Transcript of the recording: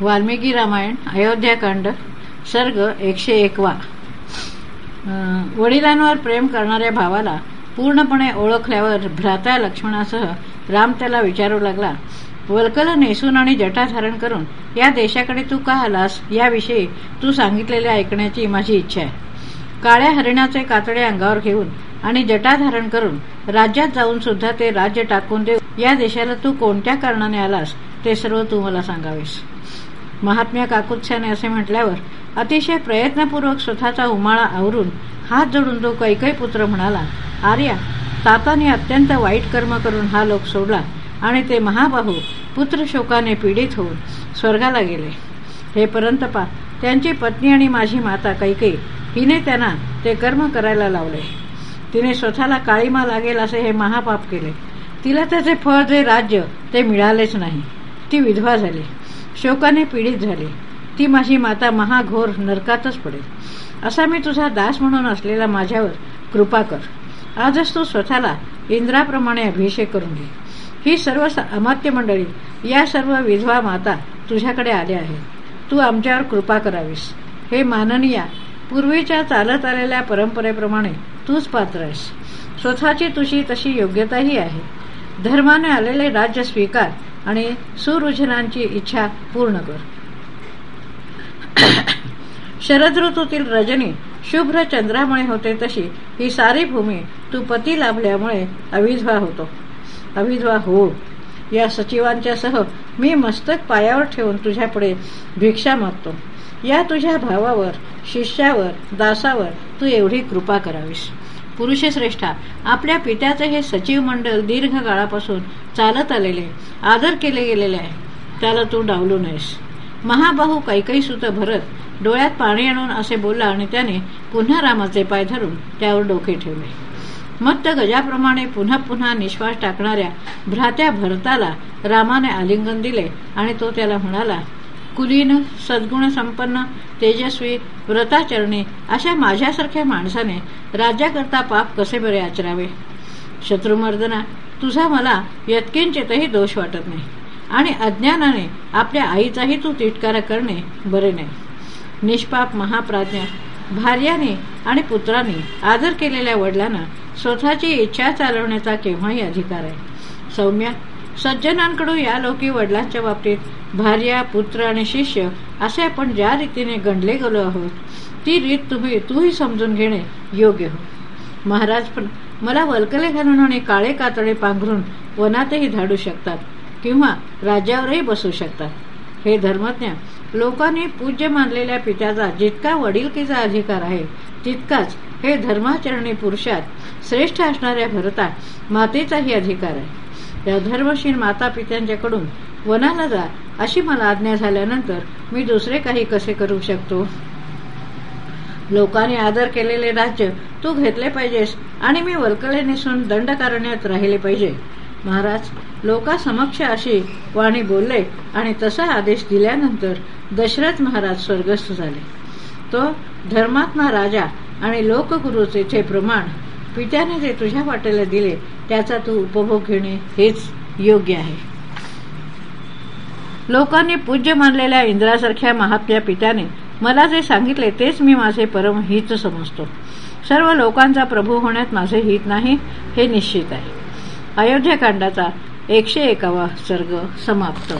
वाल्मिकी रामायण अयोध्याकांड सर्ग एकशे एकवा वडिलांवर प्रेम करणाऱ्या भावाला पूर्णपणे ओळखल्यावर भ्राता लक्ष्मणासह राम त्याला विचारू लागला वल्कल नेसून आणि जटा धारण करून या देशाकडे तू का आलास? याविषयी तू सांगितलेले ऐकण्याची माझी इच्छा आहे. काळ्या हरिणाचे कातडे अंगावर घेऊन आणि जटा धारण करून राज्यात जाऊन सुद्धा ते राज्य टाकून देऊ. या देशाला तू कोणत्या कारणाने आलास? ते सर्व तू मला सांगावेस. महात्म्या काकुत्स्याने असे म्हटल्यावर अतिशय प्रयत्नपूर्वक स्वतःचा उमाळा आवरून हात जोडून तो कैकई पुत्र म्हणाला आर्या ताताने अत्यंत वाईट कर्म करून हा लोक सोडला आणि ते महाबाहू पुत्र शोकाने पीडित होऊन स्वर्गाला गेले. हे परंतपा त्यांची पत्नी आणि माझी माता कैकई हिने त्यांना ते कर्म करायला लावले. तिने स्वतःला काळीमा लागेल असे हे महापाप केले. तिला त्याचे फळ जे राज्य ते मिळालेच नाही. ती विधवा झाली. शोकाने पीडित झाली. ती माझी माता महाघोर नरकातच पडेल. असा मी तुझा दास म्हणून असलेला माझ्यावर कृपा कर. आजच तू स्वतःला इंद्राप्रमाणे अभिषेक करून घे. ही सर्व अमात्य मंडळी या सर्व विधवा माता तुझ्याकडे आल्या आहेत. तू आमच्यावर कृपा करावीस. हे माननीया पूर्वीच्या चालत आलेल्या परंपरेप्रमाणे तूच पात्र आहेस. स्वतःची तुझी तशी योग्यताही आहे. धर्माने आलेले राज्य स्वीकार आणि सुरुजनांची इच्छा पूर्ण कर. शरद ऋतूतील रजनी शुभ्र चंद्रामुळे होते तशी ही सारी भूमी तू पती लाभल्यामुळे अविधवा होतो. अविधवा हो. या सचिवांच्या सह मी मस्तक पायावर ठेवून तुझ्यापुढे भिक्षा मागतो. या तुझ्या भावावर शिष्यावर दासावर तू एवढी कृपा करावीस. पुरुषश्रेष्ठा. आपल्या पित्याचे हे सचिव मंडळ दीर्घ काळापासून चालत आलेले आदर केले गेलेले आहे. त्याला तू डावलू नयेस. महाबाहू कैकई सुत भरत डोळ्यात पाणी आणून असे बोलला आणि त्याने पुन्हा रामाचे पाय धरून त्यावर डोके ठेवले. मत्त गजाप्रमाणे पुन्हा पुन्हा निश्वास टाकणाऱ्या भ्रात्या भरताला रामाने आलिंगन दिले आणि तो त्याला म्हणाला कुलीन सद्गुण संपन्न तेजस्वी व्रताचरणी अशा माझ्यासारख्या माणसाने राज्याकरता पाप कसे बरे आचरावे? शत्रुमर्दना तुझा मला यत्किंचितही दोष वाटत नाही आणि अज्ञानाने आपल्या आईचाही तू तिटकारा करणे बरे नाही. निष्पाप महाप्राज्ञा भार्याने आणि पुत्राने आदर केलेल्या वडिलांना स्वतःची इच्छा चालवण्याचा केव्हाही अधिकार आहे. सौम्या सज्जनांकडून या लोकी वडिलांच्या बाबतीत भार्या पुत्र आणि शिष्य असे आपण ज्या रीतीने गणले गेलो आहोत ती रीत तुम्ही तूही समजून घेणे योग्य हो. महाराज पण मला वलकले घालून आणि काळे कातडे पांघरून वनातही धाडू शकतात किंवा राज्यावरही बसू शकतात. हे धर्मज्ञ लोकांनी पूज्य मानलेल्या पित्याचा जितका वडीलकीचा अधिकार आहे तितकाच हे धर्माचरणी पुरुषात श्रेष्ठ असणाऱ्या भरता मातेचाही अधिकार आहे. त्या धर्मशील माता पित्यांच्याकडून वनाला जा अशी मला आज्ञा झाल्यानंतर मी दुसरे काही कसे करू शकतो? लोकांनी आदर केलेले राज्य तू घेतले पाहिजेस आणि मी वलकळे नेसून दंडकारण्यात राहिले पाहिजे. महाराज लोकासमक्ष अशी वाणी बोलले आणि तसा आदेश दिल्यानंतर दशरथ महाराज स्वर्गस्थ झाले. तो धर्मात्मा राजा आणि लोकगुरुचे जे प्रमाण पित्याने जे तुझ्या वाटेला दिले त्याचा तू उपभोग घेणे हेच योग्य आहे. लोकांनी पूज्य मानलेल्या इंद्रासारख्या महात्म्या पित्याने मला जे सांगितले तेच मी माझे परम हित समजतो. सर्व लोकांचा प्रभू होण्यात माझे हित नाही हे निश्चित आहे. अयोध्याकांडाचा एकशे एकावा सर्ग समाप्त.